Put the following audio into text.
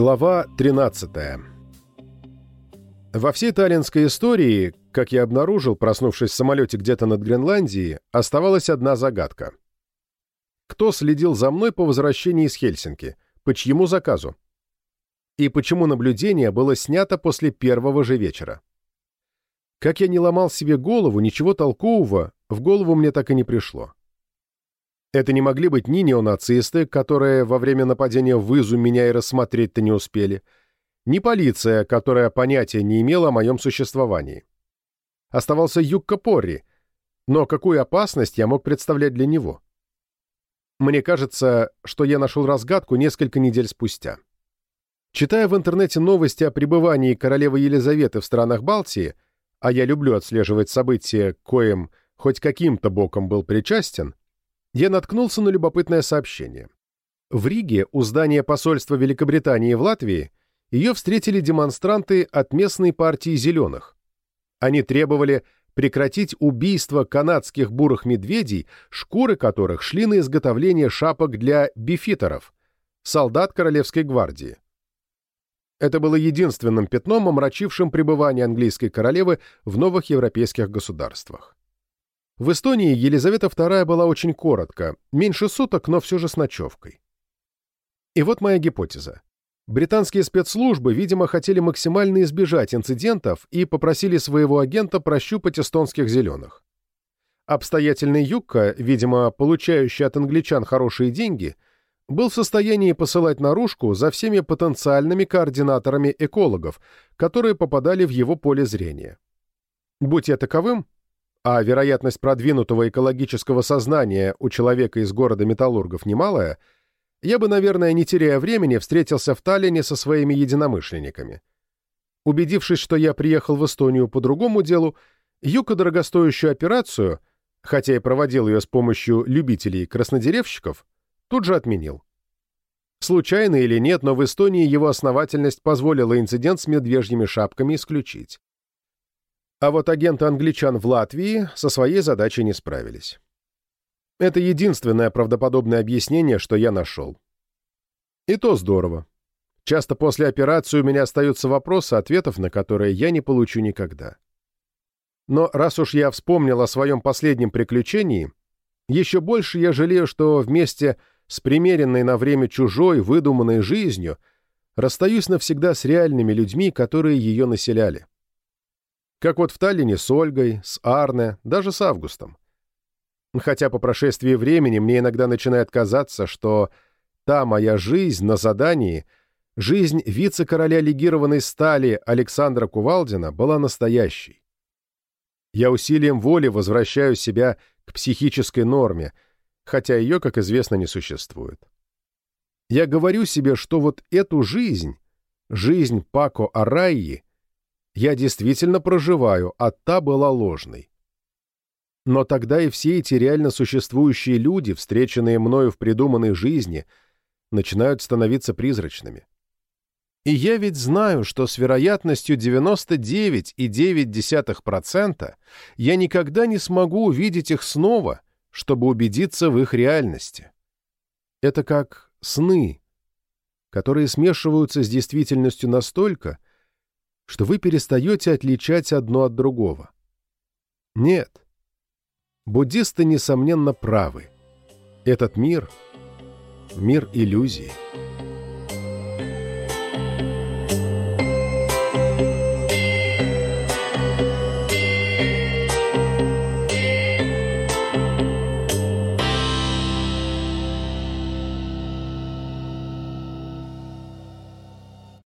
Глава 13 Во всей таллинской истории, как я обнаружил, проснувшись в самолете где-то над Гренландией, оставалась одна загадка. Кто следил за мной по возвращении из Хельсинки? По чьему заказу? И почему наблюдение было снято после первого же вечера? Как я не ломал себе голову, ничего толкового в голову мне так и не пришло. Это не могли быть ни неонацисты, которые во время нападения в Изу меня и рассмотреть-то не успели, ни полиция, которая понятия не имела о моем существовании. Оставался Юкка Порри, но какую опасность я мог представлять для него? Мне кажется, что я нашел разгадку несколько недель спустя. Читая в интернете новости о пребывании королевы Елизаветы в странах Балтии, а я люблю отслеживать события, коим хоть каким-то боком был причастен, я наткнулся на любопытное сообщение. В Риге, у здания посольства Великобритании в Латвии, ее встретили демонстранты от местной партии «Зеленых». Они требовали прекратить убийство канадских бурых медведей, шкуры которых шли на изготовление шапок для бифитеров, солдат Королевской гвардии. Это было единственным пятном, омрачившим пребывание английской королевы в новых европейских государствах. В Эстонии Елизавета II была очень коротко, меньше суток, но все же с ночевкой. И вот моя гипотеза. Британские спецслужбы, видимо, хотели максимально избежать инцидентов и попросили своего агента прощупать эстонских зеленых. Обстоятельный Юкка, видимо, получающий от англичан хорошие деньги, был в состоянии посылать наружку за всеми потенциальными координаторами экологов, которые попадали в его поле зрения. Будь я таковым, а вероятность продвинутого экологического сознания у человека из города металлургов немалая, я бы, наверное, не теряя времени, встретился в Таллине со своими единомышленниками. Убедившись, что я приехал в Эстонию по другому делу, Юка дорогостоящую операцию, хотя и проводил ее с помощью любителей-краснодеревщиков, тут же отменил. Случайно или нет, но в Эстонии его основательность позволила инцидент с медвежьими шапками исключить. А вот агенты англичан в Латвии со своей задачей не справились. Это единственное правдоподобное объяснение, что я нашел. И то здорово. Часто после операции у меня остаются вопросы, ответов на которые я не получу никогда. Но раз уж я вспомнил о своем последнем приключении, еще больше я жалею, что вместе с примеренной на время чужой, выдуманной жизнью расстаюсь навсегда с реальными людьми, которые ее населяли. Как вот в Таллине с Ольгой, с Арне, даже с Августом. Хотя по прошествии времени мне иногда начинает казаться, что та моя жизнь на задании, жизнь вице-короля легированной стали Александра Кувалдина была настоящей. Я усилием воли возвращаю себя к психической норме, хотя ее, как известно, не существует. Я говорю себе, что вот эту жизнь, жизнь Пако Арайи, я действительно проживаю, а та была ложной. Но тогда и все эти реально существующие люди, встреченные мною в придуманной жизни, начинают становиться призрачными. И я ведь знаю, что с вероятностью 99,9% я никогда не смогу увидеть их снова, чтобы убедиться в их реальности. Это как сны, которые смешиваются с действительностью настолько, что вы перестаете отличать одно от другого. Нет. Буддисты, несомненно, правы. Этот мир — мир иллюзий.